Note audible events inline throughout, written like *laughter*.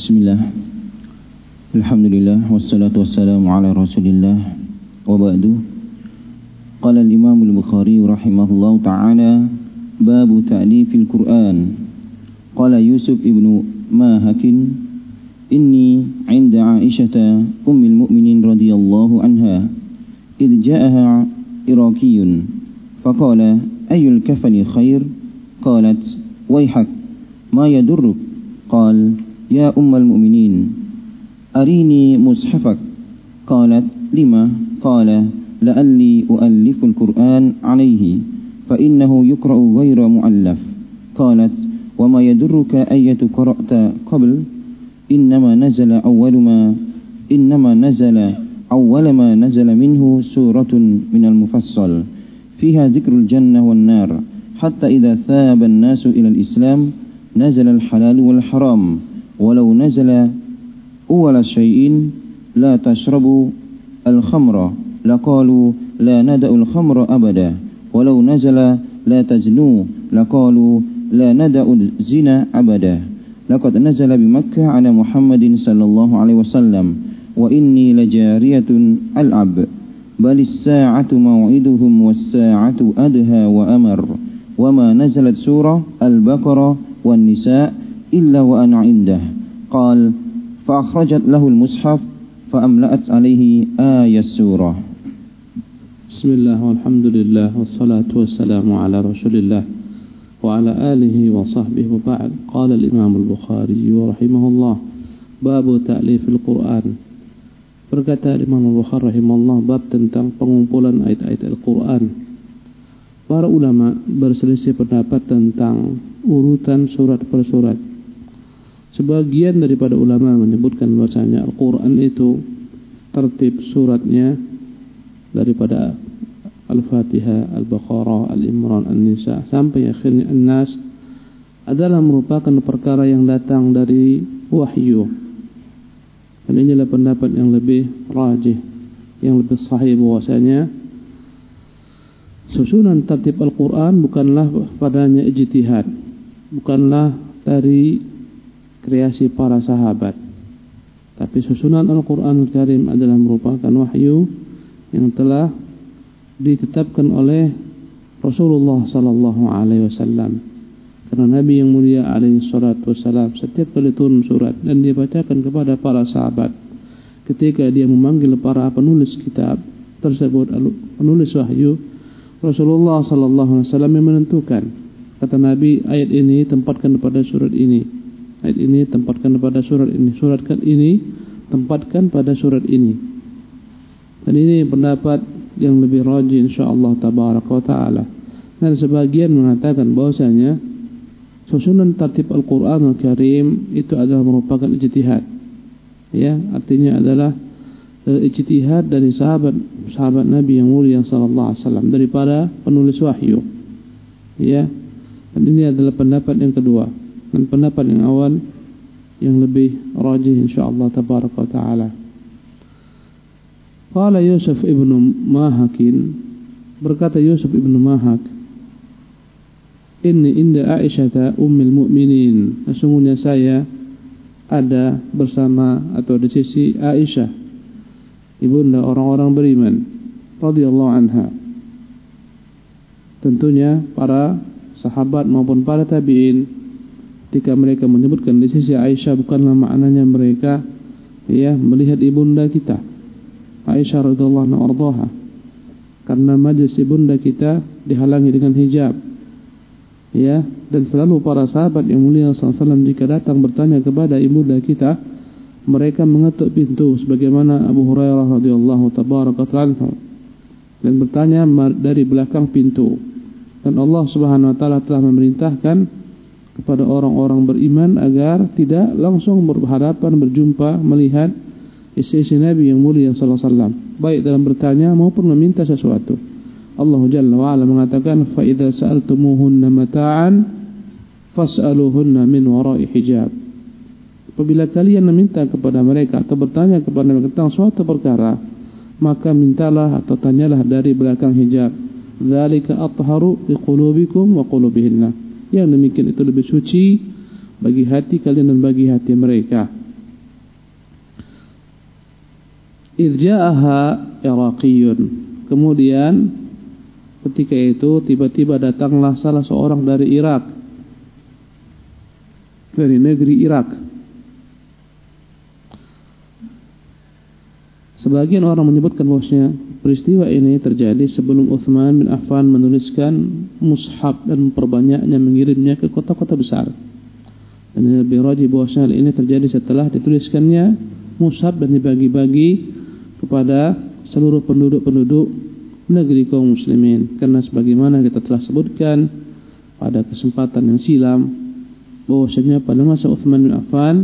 بسم الله الحمد لله والصلاة والسلام على رسول الله وبعد قال الإمام البخاري رحمه الله تعالى باب تأليف القرآن قال يوسف ابن ماهك إني عند عائشة أم المؤمنين رضي الله عنها إذ جاءها إراكي فقال أي الكفن خير قالت يا أم المؤمنين أريني مصحفك. قالت لما؟ قال لعلي أؤلف القرآن عليه فإنه يقرأ غير مؤلف. قالت وما يدرك أية قرأت قبل؟ إنما نزل أول ما إنما نزل أول ما نزل منه سورة من المفصل فيها ذكر الجنة والنار حتى إذا ثاب الناس إلى الإسلام نزل الحلال والحرام. ولو نزل أول شيء لا تشربوا الخمر. لقالوا لا ندأ الخمر أبدا. ولو نزل لا تزنوا. لقالوا لا ندأ الزنا أبدا. لقد نزل بمكة على محمد صلى الله عليه وسلم. وإني لجارية ألعب. بل الساعة موعدهم والساعة أدهى وأمر. وما نزلت سورة البقرة والنساء إلا وأنا عنده قال فأخرجت له المصحف فأملأت عليه آية السورة بسم الله والحمد لله والصلاة والسلام على رسول الله وعلى آله وصحبه وبعد قال الإمام البخاري رحمه الله باب تأليف القرآن Berkata Imam Al-Bukhari rahimahullah bab tentang pengumpulan ayat-ayat Al-Quran. Para ulama berselisih pendapat tentang urutan surat per surat. Sebagian daripada ulama menyebutkan bahwasanya Al-Quran itu tertib suratnya daripada Al-Fatihah, Al-Baqarah, Al-Imran, Al-Nisa sampai akhirnya An-Nas adalah merupakan perkara yang datang dari wahyu. Dan inilah pendapat yang lebih rajih yang lebih sahih bahwasanya susunan tertib Al-Quran bukanlah padanya ijtihad bukanlah dari kreasi para sahabat. Tapi susunan Al-Quranul Karim adalah merupakan wahyu yang telah ditetapkan oleh Rasulullah sallallahu alaihi wasallam. Karena Nabi yang mulia alaihi salatu wassalam setiap kali turun surat dan dia bacakan kepada para sahabat ketika dia memanggil para penulis kitab tersebut penulis wahyu Rasulullah sallallahu alaihi wasallam menentukan. Kata Nabi ayat ini tempatkan pada surat ini ayat ini tempatkan pada surat ini. Suratkan ini tempatkan pada surat ini. Dan ini pendapat yang lebih rajih insyaallah tabaraka taala. Dan sebagian mengatakan bahwasanya susunan tertib Al-Quran Al-Karim itu adalah merupakan ijtihad. Ya artinya adalah e, ijtihad dari sahabat sahabat Nabi yang mulia sallallahu alaihi wasallam daripada penulis wahyu. Ya dan ini adalah pendapat yang kedua dan pendapat yang awal yang lebih rajih insyaallah tabaraka taala Qala Yusuf ibnu Mahakin berkata Yusuf ibnu Mahak Inni inda Aisyah ummul mu'minin. Sesungguhnya saya ada bersama atau di sisi Aisyah ibunda orang-orang beriman radhiyallahu anha. Tentunya para sahabat maupun para tabi'in ketika mereka menyebutkan di sisi Aisyah bukanlah maknanya mereka ya melihat ibunda kita Aisyah radhiyallahu anha karena majlis ibunda kita dihalangi dengan hijab ya dan selalu para sahabat yang mulia SAW jika datang bertanya kepada ibunda kita mereka mengetuk pintu sebagaimana Abu Hurairah radhiyallahu tabaraka dan bertanya dari belakang pintu. Dan Allah Subhanahu wa taala telah memerintahkan kepada orang-orang beriman agar tidak langsung berhadapan berjumpa melihat istri-istri Nabi yang mulia sallallahu alaihi wasallam baik dalam bertanya maupun meminta sesuatu. Allah Jalla wa'ala mengatakan fa idza sa'altumuhunna mata'an fas'aluhunna min wara'i hijab. Apabila kalian meminta kepada mereka atau bertanya kepada mereka tentang suatu perkara maka mintalah atau tanyalah dari belakang hijab. Dzalika atharu liqulubikum wa qulubihinna yang demikian itu lebih suci bagi hati kalian dan bagi hati mereka. Irja'aha iraqiyun. Kemudian ketika itu tiba-tiba datanglah salah seorang dari Irak. Dari negeri Irak. Sebagian orang menyebutkan bosnya peristiwa ini terjadi sebelum Uthman bin Affan menuliskan mushaf dan perbanyaknya mengirimnya ke kota-kota besar. Dan lebih rajih bahwasanya ini terjadi setelah dituliskannya mushaf dan dibagi-bagi kepada seluruh penduduk-penduduk negeri kaum muslimin. Karena sebagaimana kita telah sebutkan pada kesempatan yang silam bahwasanya pada masa Uthman bin Affan,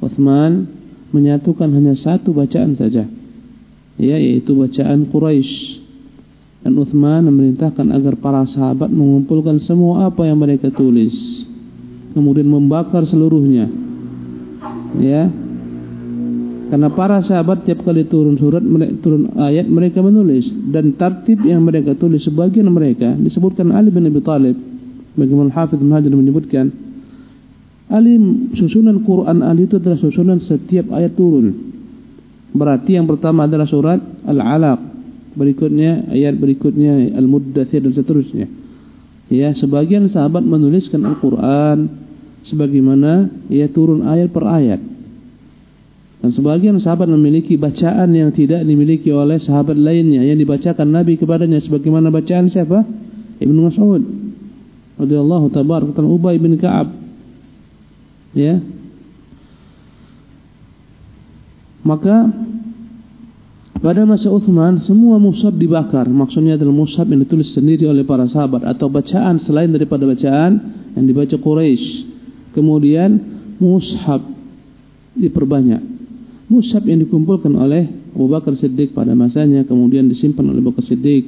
Uthman menyatukan hanya satu bacaan saja ya yaitu bacaan Quraisy dan Uthman memerintahkan agar para sahabat mengumpulkan semua apa yang mereka tulis. Kemudian membakar seluruhnya. Ya. Karena para sahabat tiap kali turun surat turun ayat mereka menulis. Dan tertib yang mereka tulis sebagian mereka disebutkan Ali bin Abi Thalib bagaimana bin Hajar menyebutkan Ali susunan Quran Ali itu adalah susunan setiap ayat turun Berarti yang pertama adalah surat Al-Alaq. Berikutnya ayat berikutnya Al-Muddathir dan seterusnya. Ya, sebagian sahabat menuliskan Al-Qur'an sebagaimana ia turun ayat per ayat. Dan sebagian sahabat memiliki bacaan yang tidak dimiliki oleh sahabat lainnya yang dibacakan Nabi kepadanya sebagaimana bacaan siapa? Ibnu Mas'ud radhiyallahu tabaraka Ubay bin Ka'ab. Ya, Maka pada masa Uthman semua mushaf dibakar. Maksudnya adalah mushaf yang ditulis sendiri oleh para sahabat atau bacaan selain daripada bacaan yang dibaca Quraisy. Kemudian mushaf diperbanyak. Mushaf yang dikumpulkan oleh Abu Bakar Siddiq pada masanya kemudian disimpan oleh Abu Bakar Siddiq.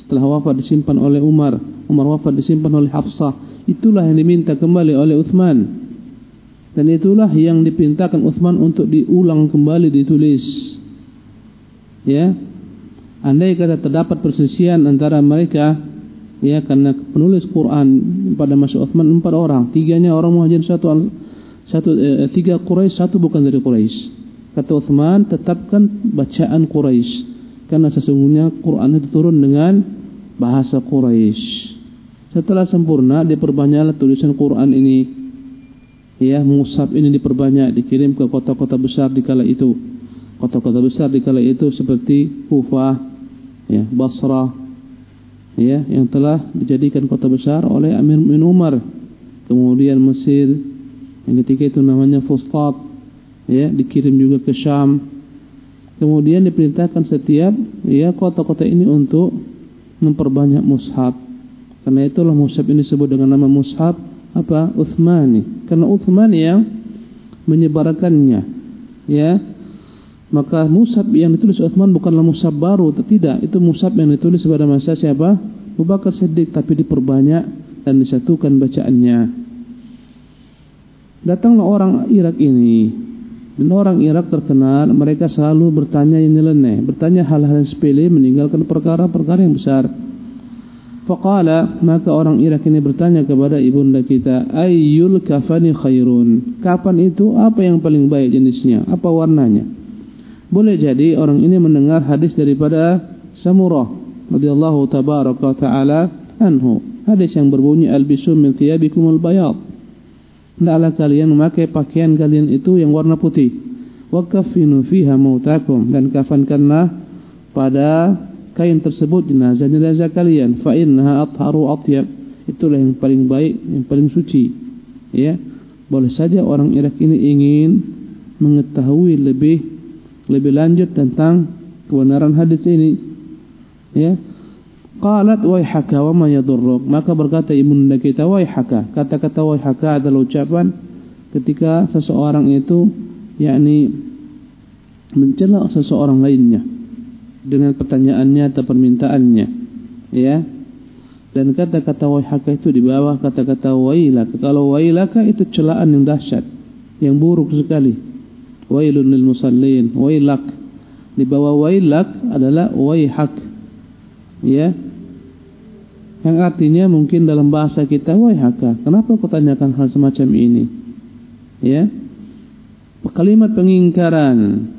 Setelah wafat disimpan oleh Umar. Umar wafat disimpan oleh Hafsah. Itulah yang diminta kembali oleh Uthman dan itulah yang dipintakan Uthman untuk diulang kembali ditulis. Ya. Andai kata terdapat perselisihan antara mereka ya karena penulis Quran pada masa Uthman empat orang, tiganya orang Muhajir satu satu eh, tiga Quraisy satu bukan dari Quraisy. Kata Uthman tetapkan bacaan Quraisy karena sesungguhnya Quran itu turun dengan bahasa Quraisy. Setelah sempurna diperbanyaklah tulisan Quran ini ya musab ini diperbanyak dikirim ke kota-kota besar di kala itu. Kota-kota besar di kala itu seperti Kufah ya Basrah ya yang telah dijadikan kota besar oleh Amir bin Umar. Kemudian Mesir yang ketika itu namanya Fustat ya dikirim juga ke Syam. Kemudian diperintahkan setiap ya kota-kota ini untuk memperbanyak mushaf karena itulah mushaf ini disebut dengan nama mushaf apa Uthmani karena Uthman yang menyebarkannya ya. Maka musab yang ditulis Uthman bukanlah musab baru tidak. Itu musab yang ditulis pada masa siapa? Abu Bakar Siddiq tapi diperbanyak dan disatukan bacaannya. Datanglah orang Irak ini. Dan orang Irak terkenal mereka selalu bertanya yang nyeleneh bertanya hal-hal yang sepele meninggalkan perkara-perkara yang besar Faqala maka orang Irak ini bertanya kepada ibunda kita, ayyul kafani khairun? Kapan itu apa yang paling baik jenisnya? Apa warnanya? Boleh jadi orang ini mendengar hadis daripada Samurah radhiyallahu tabaraka taala anhu. Hadis yang berbunyi albisu min thiyabikum albayad. Hendaklah kalian memakai pakaian kalian itu yang warna putih. Wa kafinu fiha mautakum dan kafankanlah pada kain tersebut jenazah-jenazah kalian. Fa innaha atharu atyab. Itulah yang paling baik yang paling suci. Ya. Boleh saja orang Irak ini ingin mengetahui lebih lebih lanjut tentang kebenaran hadis ini. Ya. Qalat waihaka wa ma yadurruk? Maka berkata ibunda kita waihaka kata-kata waihaka adalah ucapan ketika seseorang itu yakni mencela seseorang lainnya dengan pertanyaannya atau permintaannya. Ya. Dan kata-kata waihaka itu di bawah kata-kata wailaka. Kalau wailaka itu celaan yang dahsyat yang buruk sekali. Wailun lil musallin wailak. Di bawah wailak adalah waihak. Ya. Yang artinya mungkin dalam bahasa kita waihaka. Kenapa kau tanyakan hal semacam ini? Ya. Kalimat pengingkaran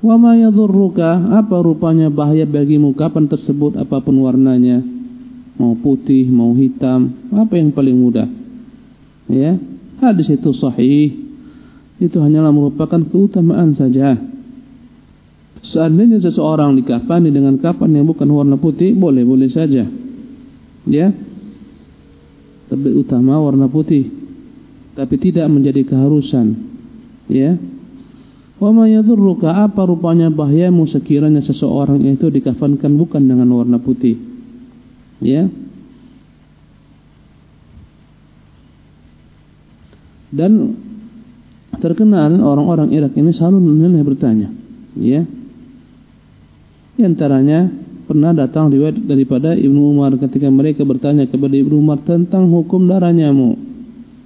Wa ma yadhurruka apa rupanya bahaya bagimu? Kapan tersebut? Apa pun warnanya. Mau putih mau hitam apa yang paling mudah? Ya hadis itu sahih. Itu hanyalah merupakan keutamaan saja. Seandainya seseorang dikafani dengan kapan yang bukan warna putih boleh-boleh saja. Ya. Tapi utama warna putih. Tapi tidak menjadi keharusan. Ya Wa ma yadurruka apa rupanya bahayamu sekiranya seseorang itu dikafankan bukan dengan warna putih. Ya. Dan terkenal orang-orang Irak ini selalu menilai bertanya, ya. Di antaranya pernah datang riwayat daripada Ibnu Umar ketika mereka bertanya kepada Ibnu Umar tentang hukum darah nyamuk.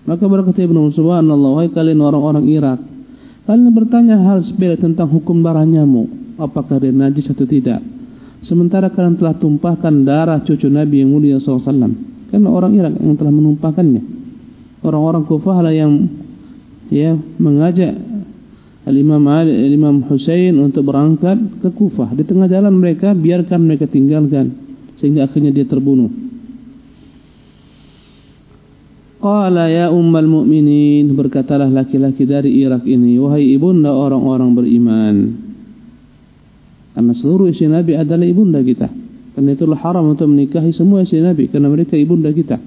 Maka berkata Ibnu Umar, "Subhanallah, kalian orang-orang Irak, Kalian bertanya hal sepele tentang hukum darah nyamuk, apakah dia najis atau tidak. Sementara kalian telah tumpahkan darah cucu Nabi yang mulia SAW. Karena orang Irak yang telah menumpahkannya. Orang-orang Kufah lah yang ya mengajak Al-Imam Ali, Al-Imam Hussein untuk berangkat ke Kufah. Di tengah jalan mereka biarkan mereka tinggalkan sehingga akhirnya dia terbunuh. Qala ya ummal mu'minin berkatalah laki-laki dari Irak ini wahai ibunda orang-orang beriman. Karena seluruh istri Nabi adalah ibunda kita. Karena itulah haram untuk menikahi semua istri Nabi karena mereka ibunda kita.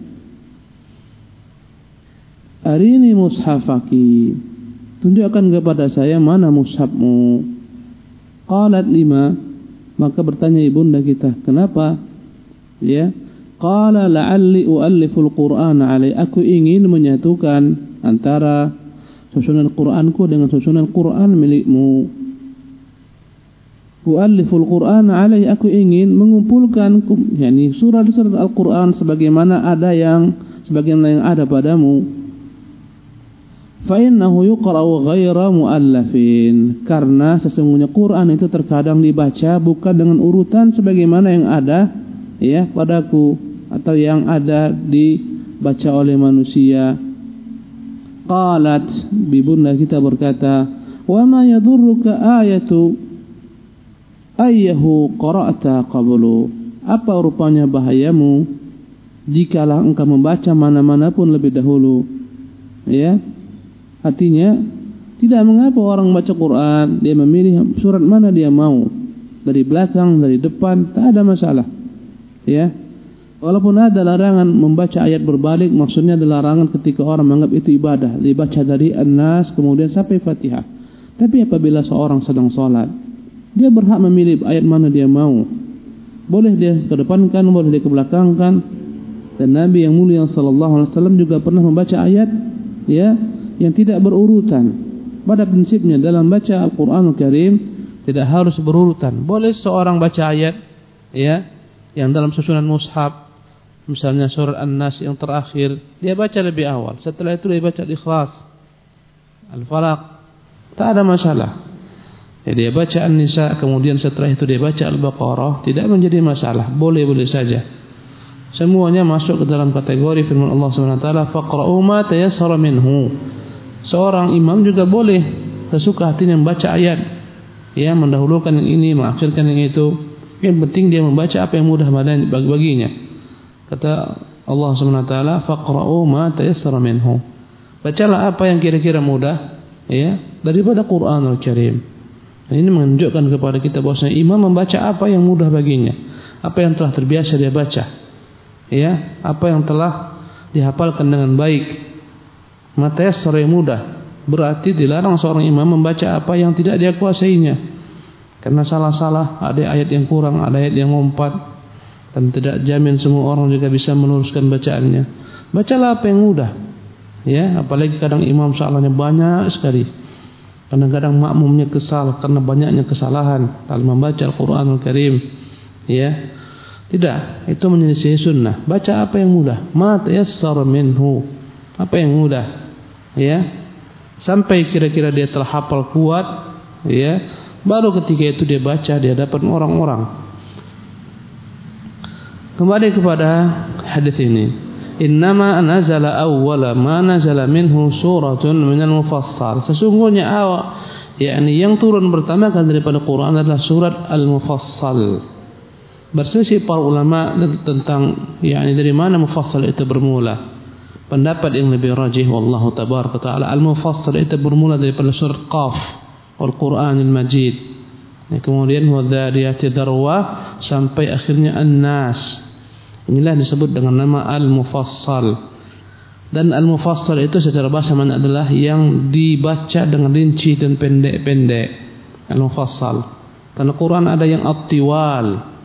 Arini mushafaki. Tunjukkan kepada saya mana mushafmu. Qalat lima. Maka bertanya ibunda kita, kenapa? Ya, Qala la'alli u'alliful Qur'an alai. Aku ingin menyatukan antara susunan Qur'anku dengan susunan Qur'an milikmu. U'alliful Qur'an alai. Aku ingin mengumpulkan yakni surat-surat Al-Qur'an sebagaimana ada yang sebagaimana yang ada padamu. Fa innahu yuqra'u ghaira muallafin. Karena sesungguhnya Quran itu terkadang dibaca bukan dengan urutan sebagaimana yang ada ya padaku atau yang ada dibaca oleh manusia. Qalat bibunda kita berkata, "Wa ma yadurruka ayatu ayyahu qara'ta qablu?" Apa rupanya bahayamu jikalau engkau membaca mana-mana pun lebih dahulu? Ya. Artinya tidak mengapa orang baca Quran, dia memilih surat mana dia mau. Dari belakang, dari depan, tak ada masalah. Ya, Walaupun ada larangan membaca ayat berbalik, maksudnya adalah larangan ketika orang menganggap itu ibadah, dibaca dari An-Nas kemudian sampai Fatihah. Tapi apabila seorang sedang sholat, dia berhak memilih ayat mana dia mau. Boleh dia kedepankan, boleh dia kebelakangkan. Dan Nabi yang mulia sallallahu alaihi wasallam juga pernah membaca ayat ya yang tidak berurutan. Pada prinsipnya dalam baca Al-Qur'anul Karim tidak harus berurutan. Boleh seorang baca ayat ya yang dalam susunan mushaf misalnya surat An-Nas yang terakhir, dia baca lebih awal. Setelah itu dia baca Ikhlas, Al-Falaq. Tak ada masalah. Ya, dia baca An-Nisa, kemudian setelah itu dia baca Al-Baqarah, tidak menjadi masalah. Boleh-boleh saja. Semuanya masuk ke dalam kategori firman Allah SWT, ma tayassara minhu. Seorang imam juga boleh sesuka hatinya membaca ayat. Ya, mendahulukan yang ini, mengakhirkan yang itu. Yang penting dia membaca apa yang mudah baginya. Kata Allah SWT, faqra'u ma tayassara minhu. Bacalah apa yang kira-kira mudah ya daripada Qur'anul Karim. Dan ini menunjukkan kepada kita bahwa imam membaca apa yang mudah baginya, apa yang telah terbiasa dia baca. Ya, apa yang telah dihafalkan dengan baik. Matayassara yang mudah. Berarti dilarang seorang imam membaca apa yang tidak dia kuasainya. Karena salah-salah, ada ayat yang kurang, ada ayat yang ngompat, dan tidak jamin semua orang juga bisa meneruskan bacaannya. Bacalah apa yang mudah. Ya, apalagi kadang imam salahnya banyak sekali. Kadang-kadang makmumnya kesal karena banyaknya kesalahan dalam membaca Al-Qur'anul Karim. Ya. Tidak, itu menyelisih sunnah. Baca apa yang mudah. Ma tayassara minhu. Apa yang mudah. Ya. Sampai kira-kira dia telah hafal kuat, ya. Baru ketika itu dia baca dia dapat orang-orang Kembali kepada hadis ini. Innama nazala awwala ma nazala minhu suratun minal mufassal. Sesungguhnya awal yakni yang turun pertama kali daripada Quran adalah surat Al-Mufassal. Berselisih para ulama tentang yakni dari mana Mufassal itu bermula. Pendapat yang lebih rajih wallahu tabaraka taala Al-Mufassal itu bermula daripada surat Qaf Al-Qur'anil Majid. Ya, kemudian wadhariyati darwa sampai akhirnya An-Nas. Inilah disebut dengan nama Al-Mufassal. Dan al-mufassal itu secara bahasa mana adalah yang dibaca dengan rinci dan pendek-pendek. Al-mufassal. Karena Quran ada yang at-tiwal.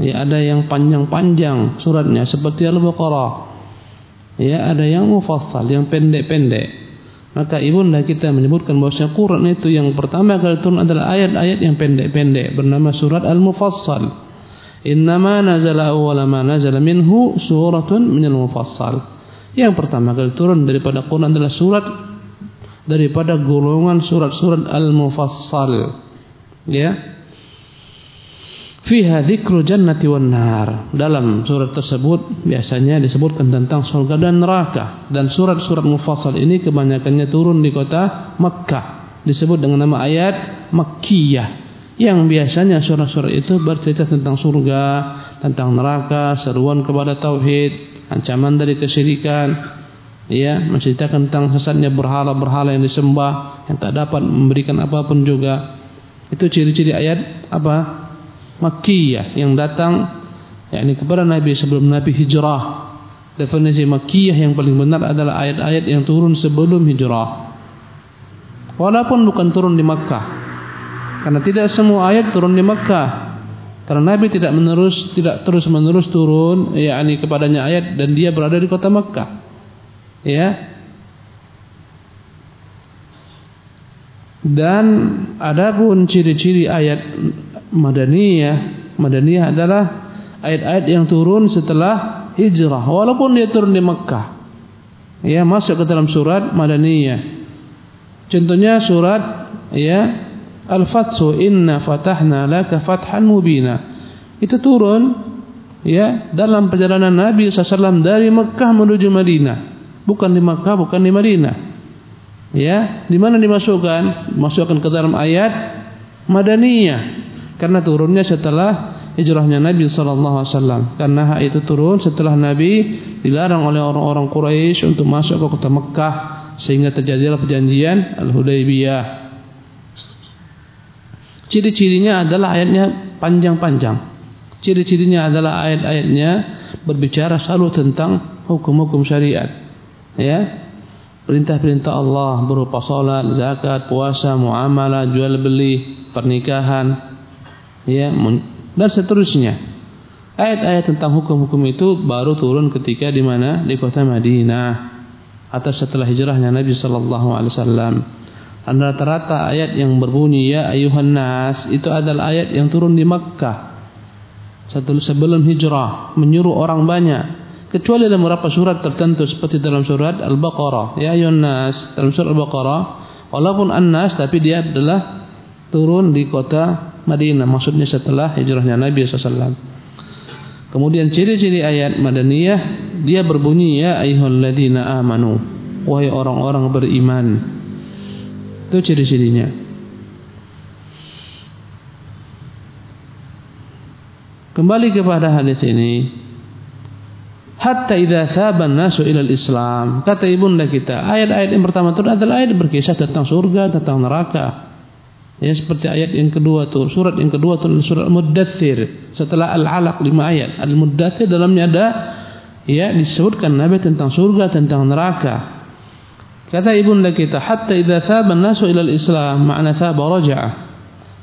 Ya, ada yang panjang-panjang suratnya seperti Al-Baqarah. Ya, ada yang mufassal, yang pendek-pendek. Maka ibunda kita menyebutkan bahwa Quran itu yang pertama kali turun adalah ayat-ayat yang pendek-pendek bernama surat Al-Mufassal. Innama nazala awwala ma nazala minhu suratun minal mufassal. Yang pertama kali turun daripada Quran adalah surat daripada golongan surat-surat al-mufassal. Ya. Fiha dzikru jannati wan nar. Dalam surat tersebut biasanya disebutkan tentang surga dan neraka dan surat-surat mufassal ini kebanyakannya turun di kota Makkah. Disebut dengan nama ayat Makkiyah yang biasanya surat-surat itu bercerita tentang surga, tentang neraka, seruan kepada tauhid, ancaman dari kesyirikan, ya, menceritakan tentang sesatnya berhala-berhala yang disembah yang tak dapat memberikan apapun juga. Itu ciri-ciri ayat apa? Makkiyah yang datang yakni kepada Nabi sebelum Nabi hijrah. Definisi Makkiyah yang paling benar adalah ayat-ayat yang turun sebelum hijrah. Walaupun bukan turun di Makkah. Karena tidak semua ayat turun di Makkah. Karena Nabi tidak menerus tidak terus menerus turun yakni kepadanya ayat dan dia berada di kota Makkah. Ya. Dan ada pun ciri-ciri ayat Madaniyah. Madaniyah adalah ayat-ayat yang turun setelah hijrah walaupun dia turun di Makkah. Ya, masuk ke dalam surat Madaniyah. Contohnya surat ya Al-Fathu inna fatahna laka fathan mubina. Itu turun ya dalam perjalanan Nabi SAW dari Mekah menuju Madinah. Bukan di Mekah, bukan di Madinah. Ya, di mana dimasukkan? Masukkan ke dalam ayat Madaniyah. Karena turunnya setelah hijrahnya Nabi sallallahu alaihi wasallam. Karena hak itu turun setelah Nabi dilarang oleh orang-orang Quraisy untuk masuk ke kota Mekah sehingga terjadilah perjanjian Al-Hudaybiyah. Ciri-cirinya adalah ayatnya panjang-panjang. Ciri-cirinya adalah ayat-ayatnya berbicara selalu tentang hukum-hukum syariat. Ya. Perintah-perintah Allah berupa salat, zakat, puasa, muamalah, jual beli, pernikahan, ya, dan seterusnya. Ayat-ayat tentang hukum-hukum itu baru turun ketika di mana? Di kota Madinah atau setelah hijrahnya Nabi sallallahu alaihi wasallam. Rata-rata ayat yang berbunyi ya ayuhan nas itu adalah ayat yang turun di Makkah. Sebelum hijrah menyuruh orang banyak kecuali dalam beberapa surat tertentu seperti dalam surat Al-Baqarah ya ayuhan nas dalam surat Al-Baqarah walaupun an-nas tapi dia adalah turun di kota Madinah maksudnya setelah hijrahnya Nabi SAW. Kemudian ciri-ciri ayat Madaniyah dia berbunyi ya ayyuhalladzina amanu wahai orang-orang beriman itu ciri-cirinya. Kembali kepada hadis ini. Hatta idza thaba nasu ila islam Kata ibunda kita, ayat-ayat yang pertama itu adalah ayat berkisah tentang surga, tentang neraka. Ya seperti ayat yang kedua tuh, surat yang kedua tuh surat Al-Muddatsir. Setelah Al-Alaq lima ayat. Al-Muddatsir dalamnya ada ya disebutkan nabi tentang surga, tentang neraka. Kata ibunda kita, hatta idza thaba an-nasu ila al-Islam, makna thaba raja'a.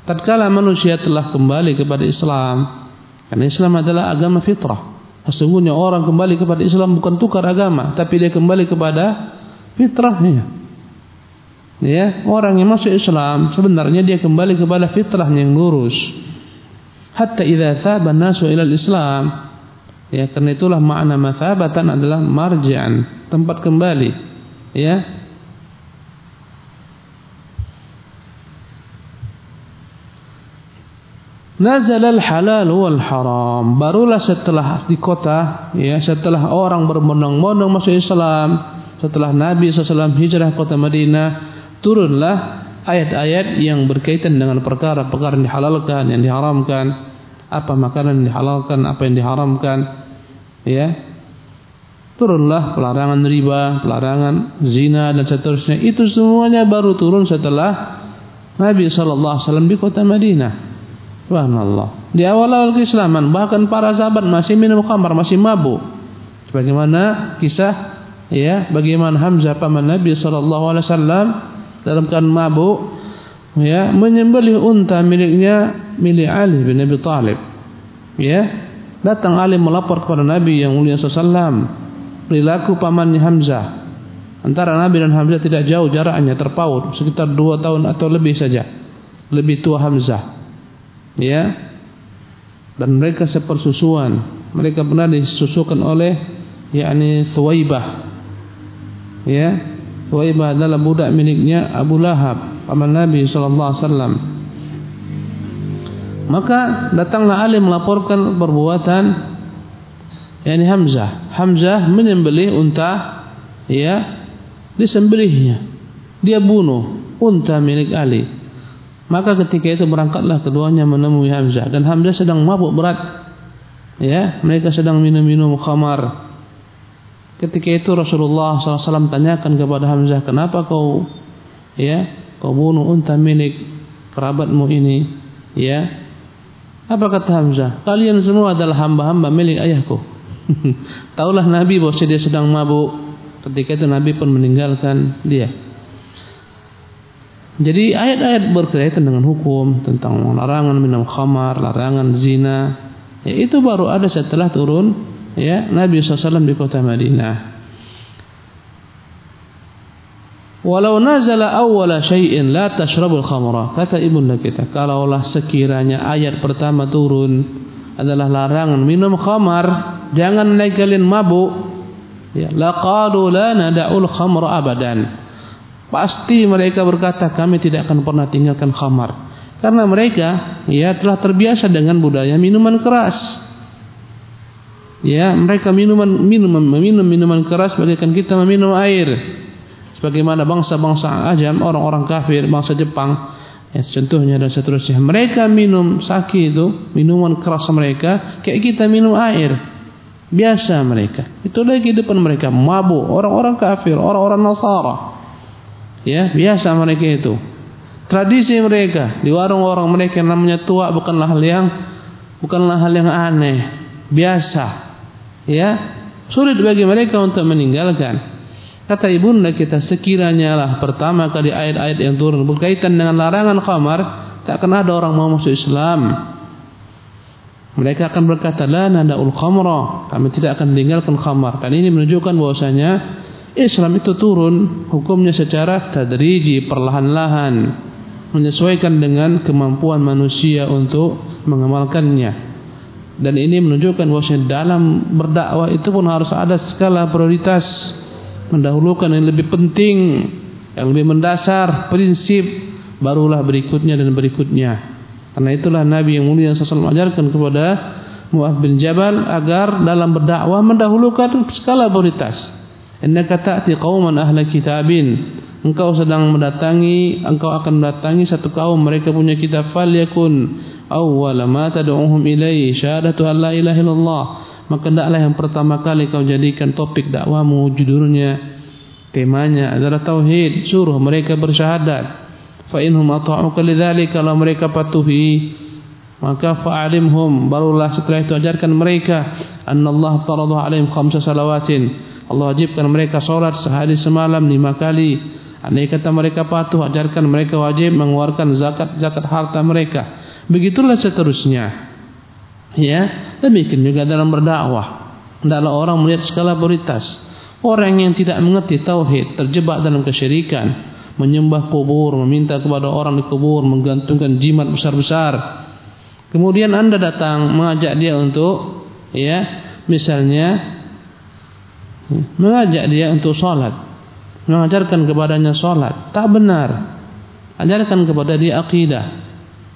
Tatkala manusia telah kembali kepada Islam, karena Islam adalah agama fitrah. Sesungguhnya orang kembali kepada Islam bukan tukar agama, tapi dia kembali kepada fitrahnya. Ya, orang yang masuk Islam sebenarnya dia kembali kepada fitrahnya yang lurus. Hatta idza thaba an-nasu ila al-Islam, ya karena itulah makna mathabatan adalah marji'an, tempat kembali ya Nazal al-halal wal haram. Barulah setelah di kota, ya, setelah orang berbondong-bondong masuk Islam, setelah Nabi SAW hijrah kota Madinah, turunlah ayat-ayat yang berkaitan dengan perkara-perkara yang dihalalkan, yang diharamkan, apa makanan yang dihalalkan, apa yang diharamkan, ya. Turunlah pelarangan riba, pelarangan zina dan seterusnya. Itu semuanya baru turun setelah Nabi sallallahu alaihi wasallam di kota Madinah. Subhanallah. Di awal-awal keislaman bahkan para sahabat masih minum khamar, masih mabuk. Sebagaimana kisah ya, bagaimana Hamzah paman Nabi sallallahu alaihi wasallam dalam keadaan mabuk ya menyembelih unta miliknya milik Ali bin Abi Thalib ya datang Ali melapor kepada Nabi yang mulia sallallahu perilaku pamannya Hamzah antara Nabi dan Hamzah tidak jauh jaraknya terpaut sekitar dua tahun atau lebih saja lebih tua Hamzah ya dan mereka sepersusuan mereka pernah disusukan oleh yakni Thuwaibah ya Suwaibah adalah budak miliknya Abu Lahab, paman Nabi sallallahu alaihi wasallam. Maka datanglah Ali melaporkan perbuatan yakni Hamzah. Hamzah menyembelih unta ya disembelihnya. Dia bunuh unta milik Ali. Maka ketika itu berangkatlah keduanya menemui Hamzah dan Hamzah sedang mabuk berat. Ya, mereka sedang minum-minum khamar. Ketika itu Rasulullah SAW tanyakan kepada Hamzah, kenapa kau ya kau bunuh unta milik kerabatmu ini? Ya, apa kata Hamzah? Kalian semua adalah hamba-hamba milik ayahku. *laughs* Taulah Nabi bahwa dia sedang mabuk. Ketika itu Nabi pun meninggalkan dia. Jadi ayat-ayat berkaitan dengan hukum tentang larangan minum khamar, larangan zina, ya itu baru ada setelah turun ya Nabi SAW di kota Madinah. Walau nazala awwala syai'in la tashrabul khamra. Kata ibunda kita, kalaulah sekiranya ayat pertama turun adalah larangan minum khamar, jangan kalian mabuk. Ya, laqalu la nada'ul khamra abadan. Pasti mereka berkata kami tidak akan pernah tinggalkan khamar. Karena mereka ya telah terbiasa dengan budaya minuman keras. Ya mereka minuman minum meminum minuman keras bagaikan kita meminum air. Sebagaimana bangsa-bangsa ajam orang-orang kafir bangsa Jepang ya contohnya dan seterusnya. Mereka minum sake itu minuman keras mereka kayak kita minum air. Biasa mereka. Itu lagi depan mereka. Mabuk. Orang-orang kafir orang-orang Nasara ya biasa mereka itu tradisi mereka di warung-warung mereka yang namanya tua bukanlah hal yang bukanlah hal yang aneh biasa ya sulit bagi mereka untuk meninggalkan. Kata ibunda kita sekiranya lah pertama kali ayat-ayat yang turun berkaitan dengan larangan khamar, tak akan ada orang mau masuk Islam. Mereka akan berkata la nadaul khamra, kami tidak akan meninggalkan khamar. Dan ini menunjukkan bahwasanya Islam itu turun hukumnya secara tadriji, perlahan-lahan menyesuaikan dengan kemampuan manusia untuk mengamalkannya. Dan ini menunjukkan bahwa dalam berdakwah itu pun harus ada skala prioritas mendahulukan yang lebih penting, yang lebih mendasar, prinsip, barulah berikutnya dan berikutnya. Karena itulah Nabi yang mulia SAW mengajarkan kepada Mu'ad bin Jabal agar dalam berdakwah mendahulukan skala prioritas. Innaka ta'ti qauman ahla kitabin. Engkau sedang mendatangi, engkau akan mendatangi satu kaum. Mereka punya kitab fal yakun awwal ma tad'uhum ilaihi syahadatu an la ilaha illallah. Maka hendaklah yang pertama kali kau jadikan topik dakwamu judulnya temanya adalah tauhid suruh mereka bersyahadat. Fa inhum ata'uka lidzalika kalau mereka patuhi. Maka fa'alimhum barulah setelah itu ajarkan mereka annallahu faradahu alaihim khamsa salawatin Allah wajibkan mereka salat sehari semalam lima kali andai kata mereka patuh ajarkan mereka wajib mengeluarkan zakat zakat harta mereka Begitulah seterusnya. Ya, demikian juga dalam berdakwah. Hendaklah orang melihat skala prioritas. Orang yang tidak mengerti tauhid, terjebak dalam kesyirikan, menyembah kubur, meminta kepada orang di kubur, menggantungkan jimat besar-besar. Kemudian Anda datang mengajak dia untuk ya, misalnya mengajak dia untuk sholat. Mengajarkan kepadanya sholat. Tak benar. Ajarkan kepada dia akidah.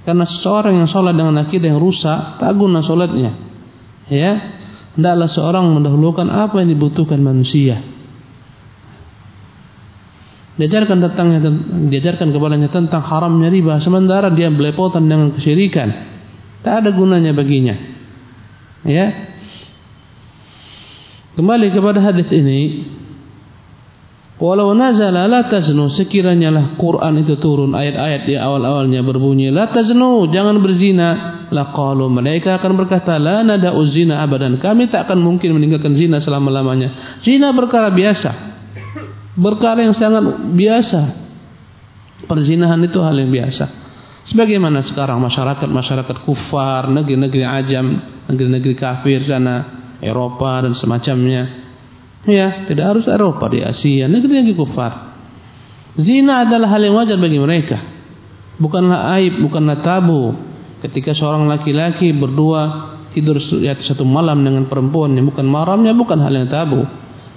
Karena seseorang yang sholat dengan akidah yang rusak, tak guna sholatnya. Ya, hendaklah seorang mendahulukan apa yang dibutuhkan manusia. diajarkan tentangnya diajarkan kepadanya tentang haramnya riba sementara dia belepotan dengan kesyirikan. Tak ada gunanya baginya. Ya kembali kepada hadis ini walau nazala la taznu sekiranya lah Quran itu turun ayat-ayat di awal-awalnya berbunyi la taznu jangan berzina laqalu mereka akan berkata la nada'u zina abadan kami tak akan mungkin meninggalkan zina selama-lamanya zina perkara biasa Berkara yang sangat biasa. Perzinahan itu hal yang biasa. Sebagaimana sekarang masyarakat-masyarakat kufar, negeri-negeri ajam, negeri-negeri kafir sana, Eropa dan semacamnya. Ya, tidak harus Eropa di Asia, negeri-negeri kufar. Zina adalah hal yang wajar bagi mereka. Bukanlah aib, bukanlah tabu. Ketika seorang laki-laki berdua tidur satu malam dengan perempuan yang bukan mahramnya bukan hal yang tabu.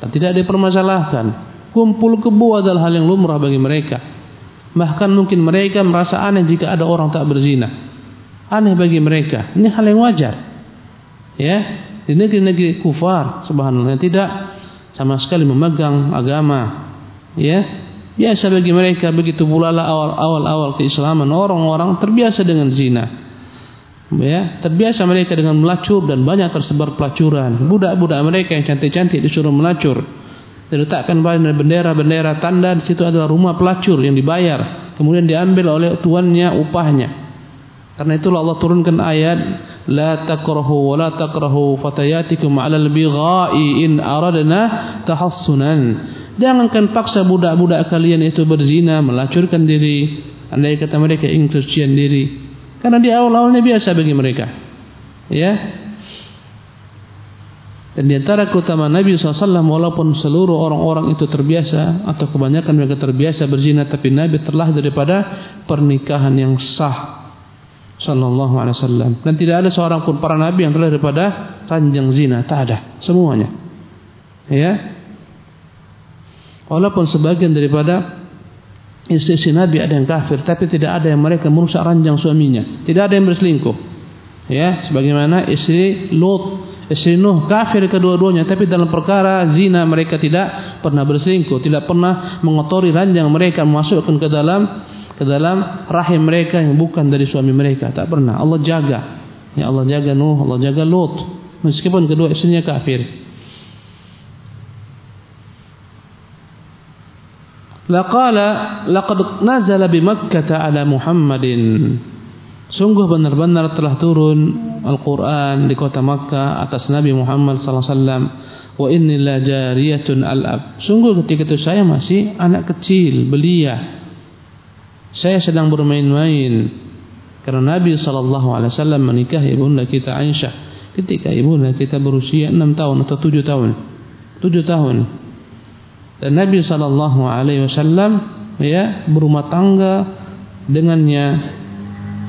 Dan tidak dipermasalahkan. Kumpul kebo adalah hal yang lumrah bagi mereka. Bahkan mungkin mereka merasa aneh jika ada orang tak berzina. Aneh bagi mereka. Ini hal yang wajar. Ya, di negeri-negeri kufar subhanallah tidak sama sekali memegang agama. Ya, biasa bagi mereka begitu pula awal-awal keislaman orang-orang terbiasa dengan zina. Ya, terbiasa mereka dengan melacur dan banyak tersebar pelacuran. Budak-budak mereka yang cantik-cantik disuruh melacur diletakkan bendera-bendera tanda di situ adalah rumah pelacur yang dibayar kemudian diambil oleh tuannya upahnya karena itulah Allah turunkan ayat la takrahu wa la takrahu fatayatikum 'alal bigha'i in aradna tahassunan. Jangankan paksa budak-budak kalian itu berzina melacurkan diri andai kata mereka ingin kesucian diri. Karena di awal-awalnya biasa bagi mereka. Ya. Dan di antara keutamaan Nabi SAW walaupun seluruh orang-orang itu terbiasa atau kebanyakan mereka terbiasa berzina tapi Nabi telah daripada pernikahan yang sah sallallahu alaihi wasallam. Dan tidak ada seorang pun para nabi yang telah daripada ranjang zina tak ada. Semuanya. Ya. Walaupun sebagian daripada istri nabi ada yang kafir tapi tidak ada yang mereka merusak ranjang suaminya. Tidak ada yang berselingkuh. Ya sebagaimana istri Lot istri Nuh kafir kedua-duanya tapi dalam perkara zina mereka tidak pernah berselingkuh tidak pernah mengotori ranjang mereka memasukkan ke dalam ke dalam rahim mereka yang bukan dari suami mereka tak pernah Allah jaga ya Allah jaga Nuh Allah jaga Lut meskipun kedua istrinya kafir laqala laqad nazala bi makkah ala muhammadin Sungguh benar-benar telah turun Al-Quran di kota Makkah atas Nabi Muhammad sallallahu alaihi wasallam. Wa innila jariyatun al-ab. Sungguh ketika itu saya masih anak kecil, belia. Saya sedang bermain-main. Karena Nabi sallallahu alaihi wasallam menikahi ibunda kita Aisyah ketika ibunda kita berusia 6 tahun atau 7 tahun. 7 tahun. Dan Nabi sallallahu alaihi wasallam ya berumah tangga dengannya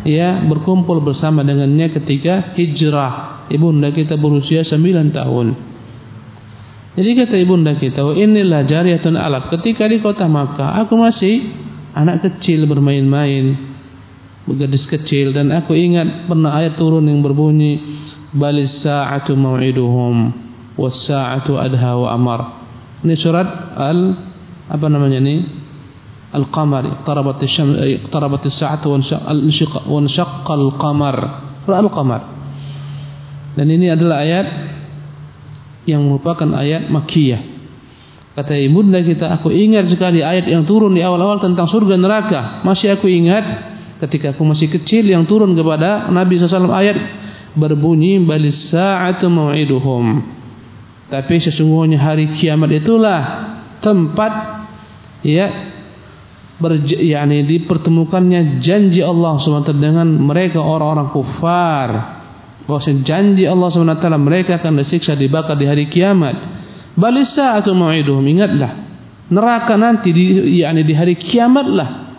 ya berkumpul bersama dengannya ketika hijrah ibunda kita berusia 9 tahun jadi kata ibunda kita inilah jariyatun alab ketika di kota Makkah aku masih anak kecil bermain-main gadis kecil dan aku ingat pernah ayat turun yang berbunyi balis sa'atu mau'iduhum was sa'atu adha wa amar. Ini surat al apa namanya ini? Al-qamar iqtarabat asy-syams eh, iqtarabat as-sa'atu wa anshaqqa al-qamar al-qamar. Dan ini adalah ayat yang merupakan ayat makkiyah kata ibunda kita aku ingat sekali ayat yang turun di awal-awal tentang surga neraka. Masih aku ingat ketika aku masih kecil yang turun kepada Nabi SAW ayat berbunyi balis sa'atu mau'iduhum tapi sesungguhnya hari kiamat itulah tempat ya berj yakni dipertemukannya janji Allah SWT dengan mereka orang-orang kufar. Bahwa janji Allah SWT mereka akan disiksa dibakar di hari kiamat balisa atau mau'iduhum ingatlah neraka nanti di yakni di hari kiamatlah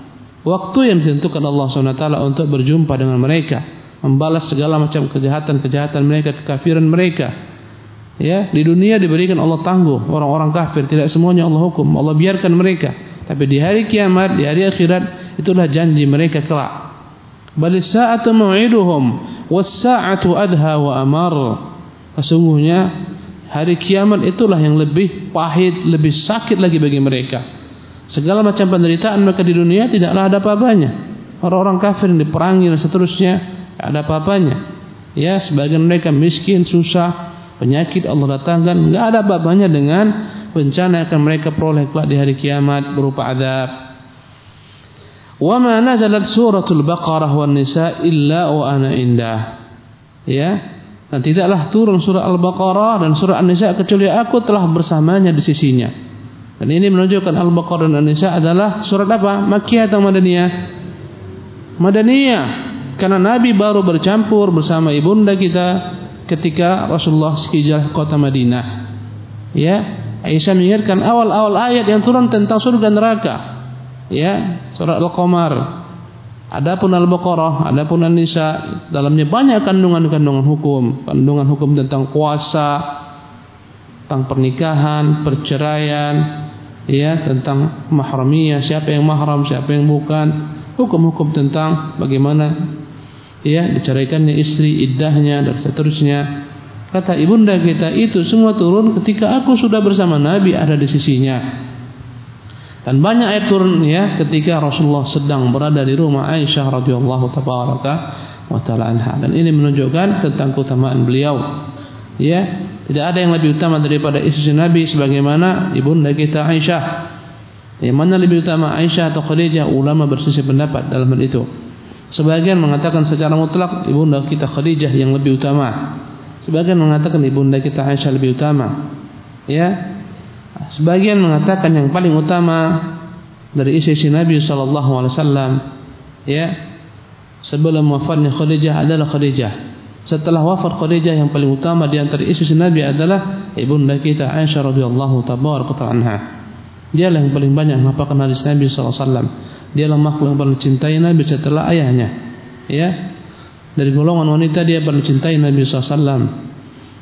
waktu yang ditentukan Allah SWT untuk berjumpa dengan mereka membalas segala macam kejahatan-kejahatan mereka kekafiran mereka ya di dunia diberikan Allah tangguh orang-orang kafir tidak semuanya Allah hukum Allah biarkan mereka tapi di hari kiamat, di hari akhirat itulah janji mereka kelak. Bal sa'atu mau'iduhum was sa'atu adha wa amar. Sesungguhnya hari kiamat itulah yang lebih pahit, lebih sakit lagi bagi mereka. Segala macam penderitaan mereka di dunia tidaklah ada apa-apanya. Orang-orang kafir yang diperangi dan seterusnya ada apa-apanya. Ya, sebagian mereka miskin, susah, penyakit Allah datangkan, enggak ada apa-apanya dengan bencana yang akan mereka peroleh kelak di hari kiamat berupa azab. Wa ma nazalat suratul Baqarah wan Nisa illa wa ana indah. Ya. Dan tidaklah turun surah Al-Baqarah dan surah An-Nisa kecuali aku telah bersamanya di sisinya. Dan ini menunjukkan Al-Baqarah dan An-Nisa adalah surat apa? Makkiyah atau Madaniyah? Madaniyah. Karena Nabi baru bercampur bersama ibunda kita ketika Rasulullah sekijah kota Madinah. Ya, Aisyah mengingatkan awal-awal ayat yang turun tentang surga neraka. Ya, surat Al-Qamar. Adapun Al-Baqarah, adapun An-Nisa, dalamnya banyak kandungan-kandungan hukum, kandungan hukum tentang kuasa, tentang pernikahan, perceraian, ya, tentang mahramiyah, siapa yang mahram, siapa yang bukan, hukum-hukum tentang bagaimana ya diceraikannya istri, iddahnya dan seterusnya. Kata ibunda kita itu semua turun ketika aku sudah bersama Nabi ada di sisinya. Dan banyak ayat turun ya ketika Rasulullah sedang berada di rumah Aisyah radhiyallahu tabaraka wa taala anha. Dan ini menunjukkan tentang keutamaan beliau. Ya, tidak ada yang lebih utama daripada istri Nabi sebagaimana ibunda kita Aisyah. Yang mana lebih utama Aisyah atau Khadijah? Ulama berselisih pendapat dalam hal itu. Sebagian mengatakan secara mutlak ibunda kita Khadijah yang lebih utama. Sebagian mengatakan ibunda kita Aisyah lebih utama. Ya, Sebagian mengatakan yang paling utama dari isi-isi Nabi sallallahu alaihi wasallam ya sebelum wafatnya Khadijah adalah Khadijah. Setelah wafat Khadijah yang paling utama di antara isi-isi Nabi adalah ibunda kita Aisyah radhiyallahu tabaraka anha. Dialah yang paling banyak menghafalkan hadis Nabi sallallahu alaihi wasallam. Dialah makhluk yang paling cintai Nabi setelah ayahnya. Ya. Dari golongan wanita dia paling cintai Nabi sallallahu alaihi wasallam.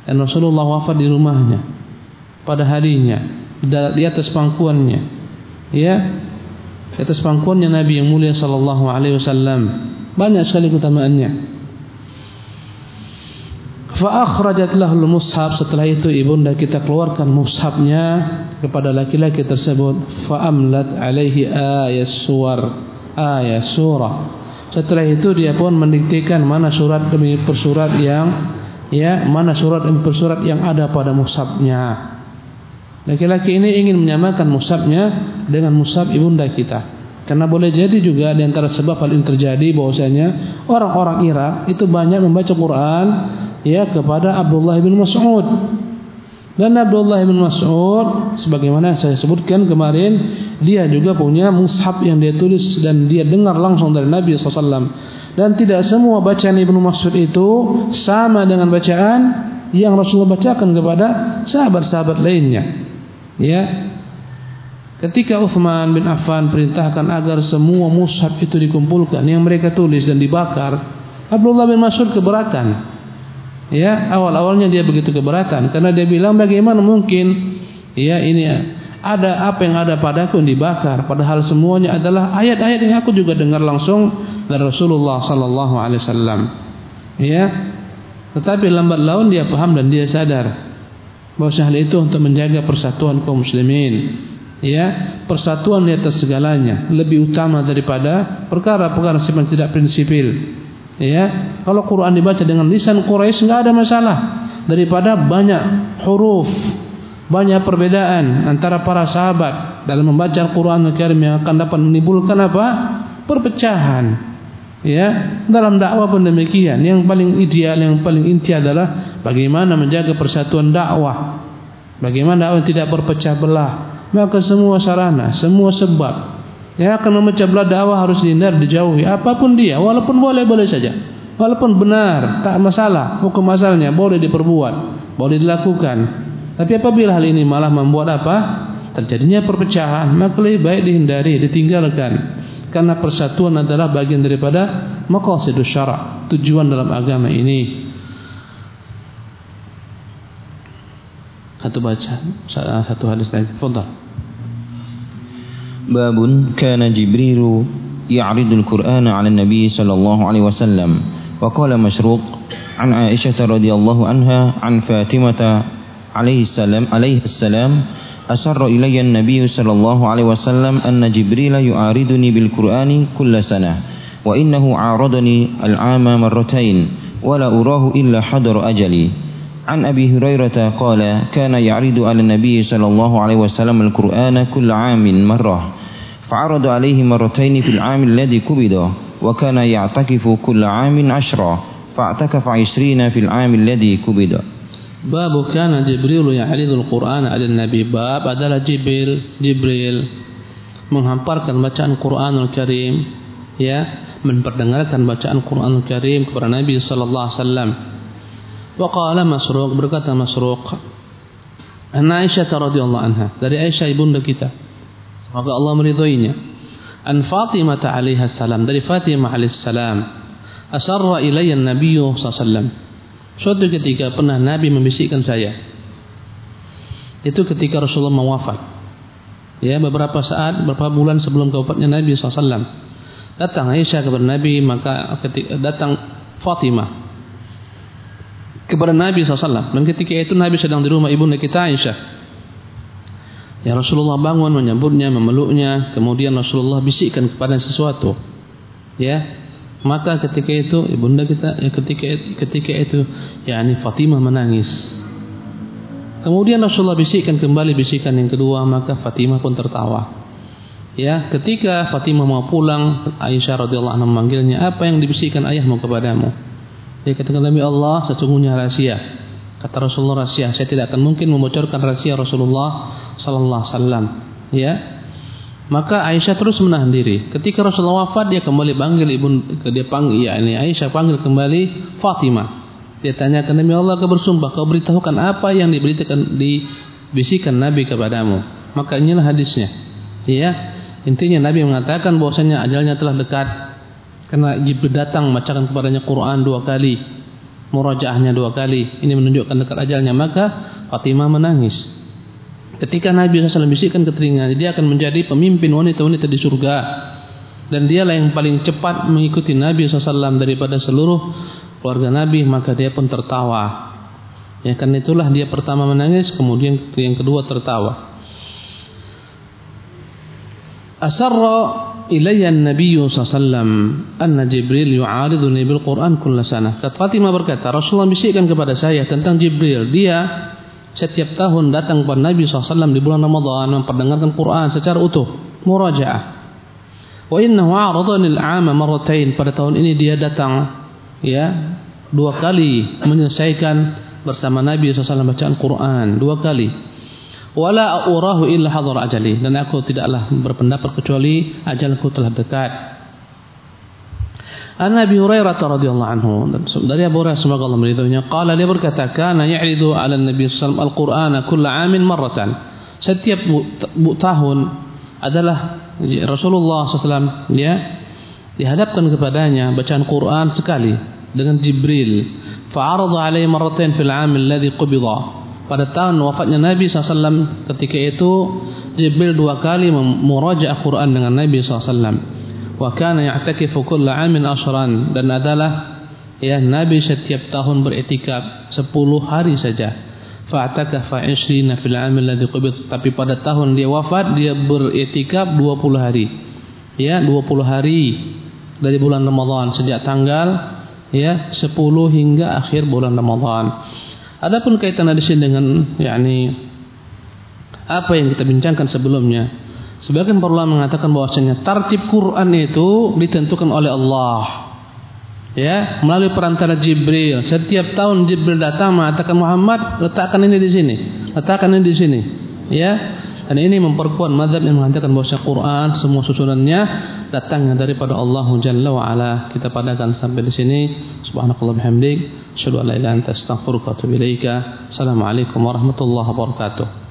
Dan Rasulullah wafat di rumahnya pada harinya di atas pangkuannya. Ya. Di atas pangkuannya Nabi yang mulia sallallahu alaihi wasallam. Banyak sekali keutamaannya. Fa akhrajat lahul mushaf. Setelah itu ibunda kita keluarkan mushafnya kepada laki-laki tersebut. Fa amlat alaihi ayat suwar ayat surah. Setelah itu dia pun mendiktikan mana surat demi persurat yang ya mana surat demi persurat yang ada pada mushafnya Laki-laki ini ingin menyamakan musabnya dengan musab ibunda kita. Karena boleh jadi juga di antara sebab hal ini terjadi bahwasanya orang-orang Irak itu banyak membaca Quran ya kepada Abdullah bin Mas'ud. Dan Abdullah bin Mas'ud sebagaimana saya sebutkan kemarin dia juga punya mushaf yang dia tulis dan dia dengar langsung dari Nabi SAW. Dan tidak semua bacaan Ibnu Mas'ud itu sama dengan bacaan yang Rasulullah bacakan kepada sahabat-sahabat lainnya. Ya. Ketika Uthman bin Affan perintahkan agar semua mushaf itu dikumpulkan yang mereka tulis dan dibakar, Abdullah bin Mas'ud keberatan. Ya, awal-awalnya dia begitu keberatan karena dia bilang bagaimana mungkin ya ini ada apa yang ada padaku yang dibakar padahal semuanya adalah ayat-ayat yang aku juga dengar langsung dari Rasulullah sallallahu alaihi wasallam. Ya. Tetapi lambat laun dia paham dan dia sadar bahwa hal itu untuk menjaga persatuan kaum muslimin. Ya persatuan di atas segalanya. Lebih utama daripada perkara-perkara sifat tidak prinsipil. Ya kalau Quran dibaca dengan lisan Quraisy enggak ada masalah. Daripada banyak huruf banyak perbedaan antara para sahabat dalam membaca Al-Qur'an Al-Karim yang akan dapat menimbulkan apa? Perpecahan Ya, dalam dakwah pun demikian. Yang paling ideal, yang paling inti adalah bagaimana menjaga persatuan dakwah. Bagaimana dakwah tidak berpecah belah. Maka semua sarana, semua sebab yang akan memecah belah dakwah harus dihindar, dijauhi. Apa pun dia, walaupun boleh-boleh saja. Walaupun benar, tak masalah. Hukum asalnya boleh diperbuat, boleh dilakukan. Tapi apabila hal ini malah membuat apa? Terjadinya perpecahan, maka lebih baik dihindari, ditinggalkan karena persatuan adalah bagian daripada maqasidus syara' tujuan dalam agama ini. Satu baca satu hadis lagi fadhal babun kana jibril ya'ridul qur'ana 'ala nabi sallallahu alaihi wasallam wa qala masyruq an aisyah radhiyallahu anha an fatimah alaihi salam alaihi salam أسر إلي النبي صلى الله عليه وسلم أن جبريل يعارضني بالقرآن كل سنة وإنه عارضني العام مرتين ولا أراه إلا حضر أجلي. عن أبي هريرة قال كان يعرض على النبي صلى الله عليه وسلم القرآن كل عام مرة فعرض عليه مرتين في العام الذي كبد وكان يعتكف كل عام عشرا فاعتكف عشرين في العام الذي كبد bab kana Jibril ya'ridul Qur'an 'ala nabi Bab adalah Jibril Jibril menghamparkan bacaan Qur'anul Karim ya memperdengarkan bacaan Qur'anul Karim kepada Nabi sallallahu alaihi wasallam. Wa qala Masruq berkata Masruq An Aisyah radhiyallahu anha dari Aisyah ibunda kita semoga Allah meridhoinya. An Fatimah alaiha salam dari Fatimah alaihi salam asarra ilayya an-nabiyyu sallallahu alaihi wasallam Suatu ketika pernah Nabi membisikkan saya. Itu ketika Rasulullah mewafat. Ya, beberapa saat, beberapa bulan sebelum kewafatnya Nabi SAW. Datang Aisyah kepada Nabi, maka ketika datang Fatimah kepada Nabi SAW. Dan ketika itu Nabi sedang di rumah ibunda kita Aisyah. Ya Rasulullah bangun menyambutnya, memeluknya, kemudian Rasulullah bisikkan kepada sesuatu. Ya, maka ketika itu ibunda kita eh, ketika ketika itu yakni Fatimah menangis. Kemudian Rasulullah bisikkan kembali bisikan yang kedua, maka Fatimah pun tertawa. Ya, ketika Fatimah mau pulang, Aisyah radhiyallahu anha memanggilnya, "Apa yang dibisikkan ayahmu kepadamu?" Dia katakan Nabi Allah, sesungguhnya rahasia. Kata Rasulullah rahasia, saya tidak akan mungkin membocorkan rahasia Rasulullah sallallahu alaihi wasallam. Ya, maka Aisyah terus menahan diri. Ketika Rasulullah wafat, dia kembali panggil ibu dia panggil ya ini Aisyah panggil kembali Fatimah. Dia tanya ke Nabi Allah kau bersumpah kau beritahukan apa yang diberitakan dibisikan Nabi kepadamu. Maka inilah hadisnya. Ya, intinya Nabi mengatakan bahwasanya ajalnya telah dekat karena Jibril datang membacakan kepadanya Quran dua kali, murajaahnya dua kali. Ini menunjukkan dekat ajalnya. Maka Fatimah menangis. Ketika Nabi SAW bisikkan ke telinganya, dia akan menjadi pemimpin wanita-wanita di surga. Dan dialah yang paling cepat mengikuti Nabi SAW daripada seluruh keluarga Nabi, maka dia pun tertawa. Ya kan itulah dia pertama menangis, kemudian yang kedua tertawa. Asarra ilayya an-nabiy sallallahu anna Jibril yu'ariduni bil Qur'an kull sana. Kata Fatimah berkata, Rasulullah bisikkan kepada saya tentang Jibril. Dia setiap tahun datang kepada Nabi SAW di bulan Ramadan memperdengarkan Quran secara utuh, murajaah. Wa innahu aradani al-'ama marratain pada tahun ini dia datang ya dua kali menyelesaikan bersama Nabi SAW bacaan Quran dua kali. Wala urahu illa hadar ajali dan aku tidaklah berpendapat kecuali ajalku telah dekat. An Abi Hurairah radhiyallahu anhu. Dari Abu Hurairah semoga Allah meridhoinya. Qala dia berkata kana ya'ridu 'ala Nabi sallallahu al-Qur'ana kulla 'amin marratan. Setiap tahun adalah Rasulullah SAW ya dihadapkan kepadanya bacaan Quran sekali dengan Jibril. Fa'arada alaihi marratain fil 'am alladhi qubida. Pada tahun wafatnya Nabi SAW ketika itu Jibril dua kali memurajaah Quran dengan Nabi SAW wa kana ya'takifu kulla 'amin ashran dan adalah ya Nabi setiap tahun beriktikaf 10 hari saja. Fa'takafa 20 fil 'am alladhi qubid tapi pada tahun dia wafat dia beriktikaf 20 hari. Ya 20 hari dari bulan Ramadan sejak tanggal ya 10 hingga akhir bulan Ramadan. Adapun kaitan hadis dengan yakni apa yang kita bincangkan sebelumnya Sebagian para ulama mengatakan bahwasanya tartib Quran itu ditentukan oleh Allah. Ya, melalui perantara Jibril. Setiap tahun Jibril datang mengatakan Muhammad, letakkan ini di sini, letakkan ini di sini. Ya. Dan ini memperkuat mazhab yang mengatakan bahwa Quran semua susunannya datangnya daripada Allah Jalla wa ala. Kita padakan sampai di sini. Subhanakallah bihamdik, asyhadu an la ilaha anta astaghfiruka wa atubu ilaika. Assalamualaikum warahmatullahi wabarakatuh.